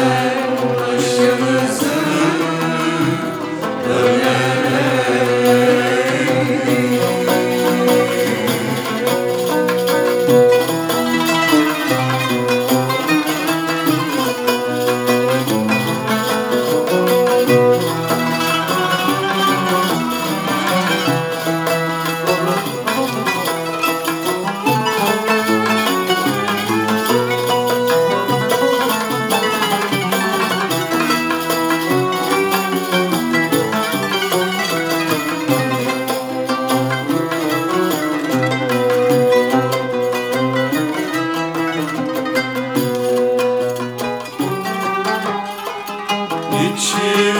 Amen. 一。